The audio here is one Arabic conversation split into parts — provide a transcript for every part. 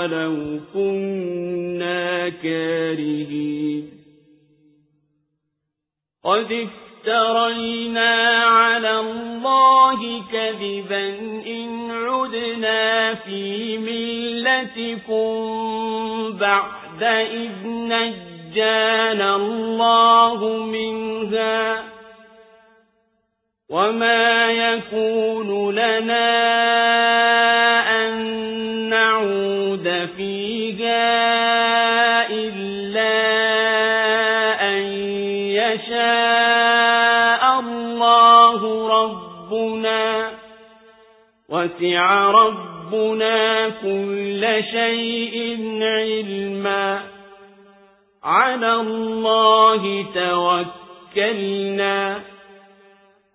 أولو كنا كارهين. قد افترينا على الله كذبا إن عدنا في ملتكم بعد إذ نجانا الله منها وما يكون لنا فيها إلا أن يشاء الله ربنا وسع ربنا كل شيء علما على الله توكلنا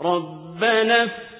ربنا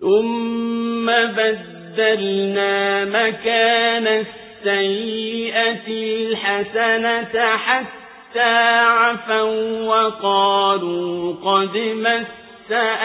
ثم بدلنا مكان السيئة الحسنة حتى عفوا وقالوا قد مس